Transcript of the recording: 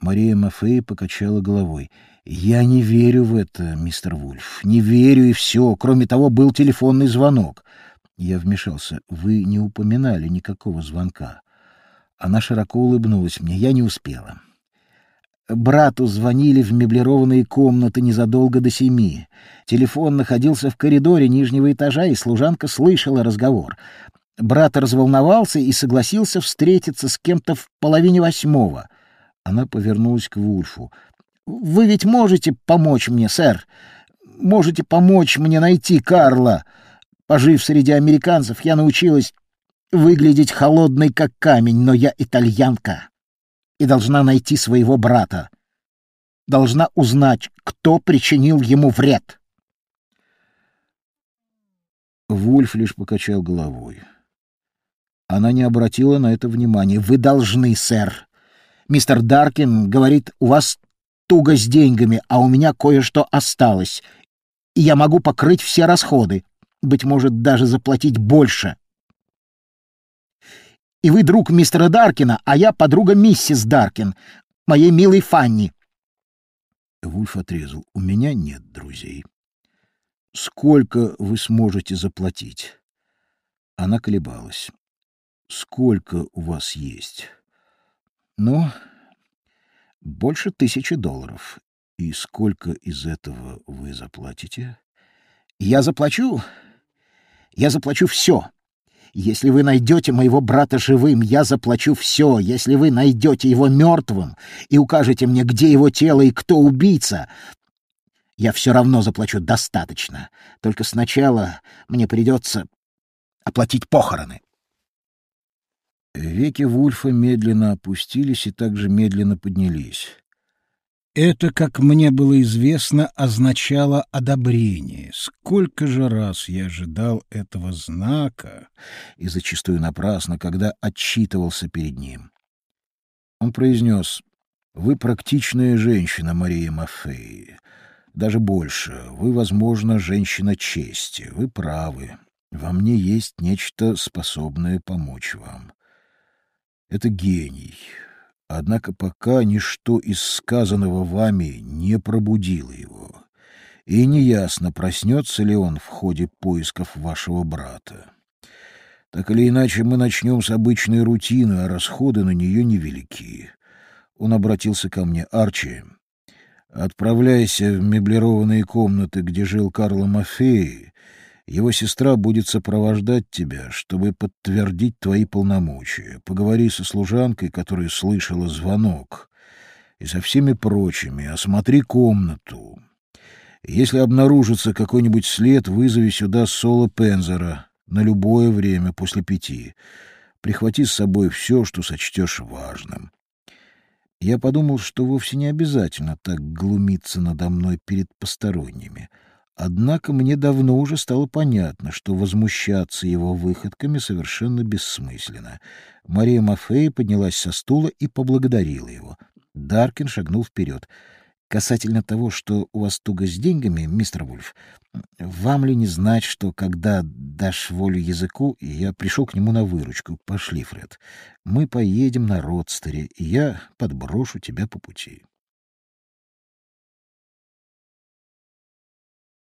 Мария Мафей покачала головой. «Я не верю в это, мистер Вульф. Не верю и все. Кроме того, был телефонный звонок». Я вмешался. «Вы не упоминали никакого звонка». Она широко улыбнулась мне. Я не успела. Брату звонили в меблированные комнаты незадолго до семи. Телефон находился в коридоре нижнего этажа, и служанка слышала разговор. Брат разволновался и согласился встретиться с кем-то в половине восьмого. Она повернулась к Вульфу. «Вы ведь можете помочь мне, сэр? Можете помочь мне найти Карла? Пожив среди американцев, я научилась выглядеть холодной, как камень, но я итальянка и должна найти своего брата. Должна узнать, кто причинил ему вред. Вульф лишь покачал головой. Она не обратила на это внимания. «Вы должны, сэр. Мистер Даркин говорит, у вас туго с деньгами, а у меня кое-что осталось, и я могу покрыть все расходы, быть может, даже заплатить больше и вы друг мистера Даркина, а я подруга миссис Даркин, моей милой Фанни. Вульф отрезал. У меня нет друзей. Сколько вы сможете заплатить? Она колебалась. Сколько у вас есть? Ну, больше тысячи долларов. И сколько из этого вы заплатите? Я заплачу... Я заплачу все. Если вы найдете моего брата живым, я заплачу все. Если вы найдете его мертвым и укажете мне, где его тело и кто убийца, я все равно заплачу достаточно. Только сначала мне придется оплатить похороны. Веки Вульфа медленно опустились и также медленно поднялись. Это, как мне было известно, означало одобрение. Сколько же раз я ожидал этого знака, и зачастую напрасно, когда отчитывался перед ним. Он произнес, «Вы практичная женщина, Мария Мафей. Даже больше. Вы, возможно, женщина чести. Вы правы. Во мне есть нечто, способное помочь вам. Это гений, Однако пока ничто из сказанного вами не пробудило его, и неясно, проснется ли он в ходе поисков вашего брата. Так или иначе, мы начнем с обычной рутины, а расходы на нее невелики. Он обратился ко мне. «Арчи, отправляйся в меблированные комнаты, где жил Карло Мафеи, его сестра будет сопровождать тебя, чтобы подтвердить твои полномочия. Поговори со служанкой, которая слышала звонок, и со всеми прочими. Осмотри комнату. Если обнаружится какой-нибудь след, вызови сюда Соло Пензера на любое время после пяти. Прихвати с собой все, что сочтешь важным. Я подумал, что вовсе не обязательно так глумиться надо мной перед посторонними — Однако мне давно уже стало понятно, что возмущаться его выходками совершенно бессмысленно. Мария Мафей поднялась со стула и поблагодарила его. Даркин шагнул вперед. «Касательно того, что у вас туго с деньгами, мистер Вульф, вам ли не знать, что когда дашь волю языку, я пришел к нему на выручку. Пошли, Фред. Мы поедем на Родстере, и я подброшу тебя по пути».